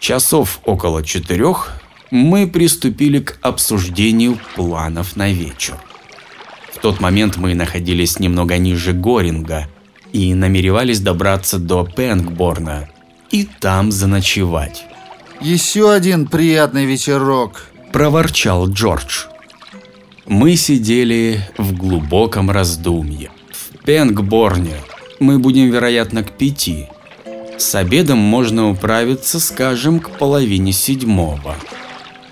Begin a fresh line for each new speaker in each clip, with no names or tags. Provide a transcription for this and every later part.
Часов около четырех мы приступили к обсуждению планов на вечер. В тот момент мы находились немного ниже Горинга и намеревались добраться до Пенгборна и там заночевать.
Еще один приятный вечерок,
проворчал Джордж. Мы сидели в глубоком раздумье. В Пенгборне мы будем, вероятно, к пяти. С обедом можно управиться, скажем, к половине седьмого.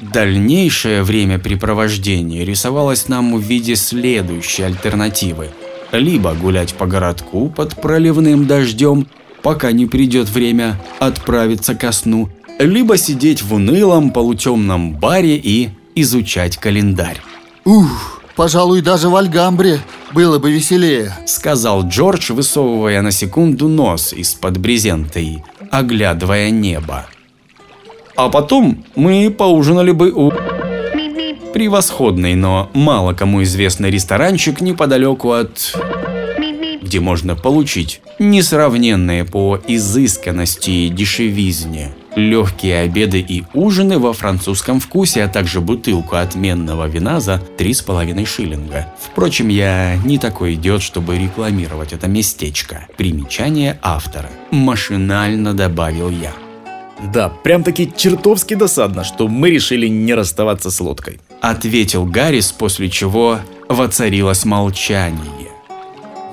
Дальнейшее времяпрепровождение рисовалось нам в виде следующей альтернативы. Либо гулять по городку под проливным дождем, пока не придет время отправиться ко сну, либо сидеть в унылом полутемном баре и изучать календарь.
Ух, пожалуй, даже в Альгамбре было бы веселее,
сказал Джордж, высовывая на секунду нос из-под брезента и оглядывая небо. А потом мы поужинали бы у превосходный, но мало кому известный ресторанчик неподалеку от где можно получить несравненные по изысканности и дешевизне легкие обеды и ужины во французском вкусе, а также бутылку отменного вина за 3,5 шиллинга. Впрочем, я не такой идиот, чтобы рекламировать это местечко. Примечание автора. Машинально добавил я.
Да, прям таки чертовски досадно, что мы решили не расставаться с лодкой.
Ответил Гаррис, после чего воцарилось молчание.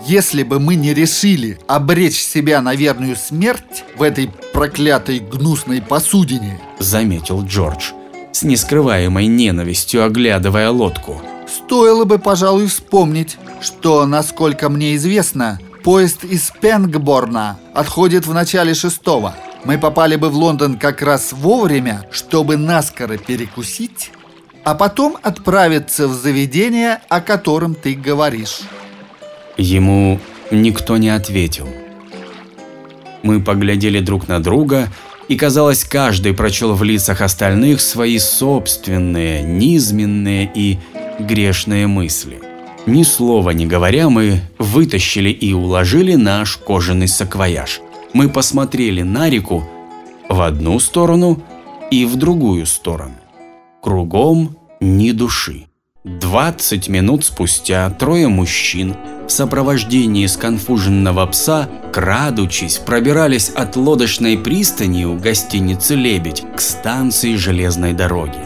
Если бы мы не решили обречь себя на верную смерть в этой проклятой гнусной посудине,
заметил Джордж, с нескрываемой ненавистью оглядывая лодку.
Стоило бы, пожалуй, вспомнить, что, насколько мне известно, поезд из Пенгборна отходит в начале шестого. Мы попали бы в Лондон как раз вовремя, чтобы наскоро перекусить, а потом отправиться в заведение, о котором ты говоришь.
Ему никто не ответил. Мы поглядели друг на друга, и, казалось, каждый прочел в лицах остальных свои собственные, низменные и грешные мысли. Ни слова не говоря, мы вытащили и уложили наш кожаный саквояж. Мы посмотрели на реку в одну сторону и в другую сторону. Кругом ни души. 20 минут спустя трое мужчин в сопровождении сконфуженного пса, крадучись, пробирались от лодочной пристани у гостиницы «Лебедь» к станции железной дороги.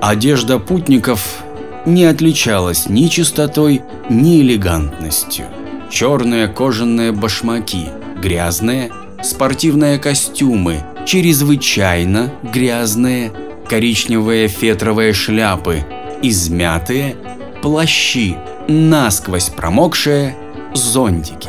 Одежда путников не отличалась ни чистотой, ни элегантностью. Черные кожаные башмаки, грязные, спортивные костюмы, чрезвычайно грязные, коричневые фетровые шляпы – измятые, плащи, насквозь промокшие, зонтики.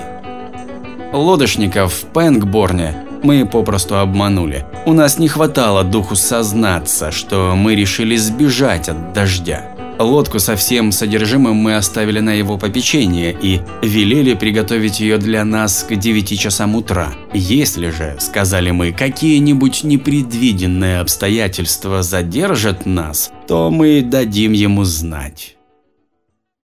Лодочников в Пенгборне мы попросту обманули. У нас не хватало духу сознаться, что мы решили сбежать от дождя. Лодку со всем содержимым мы оставили на его попечение и велели приготовить ее для нас к 9 часам утра. Если же, сказали мы, какие-нибудь непредвиденные обстоятельства задержат нас, то мы дадим ему знать.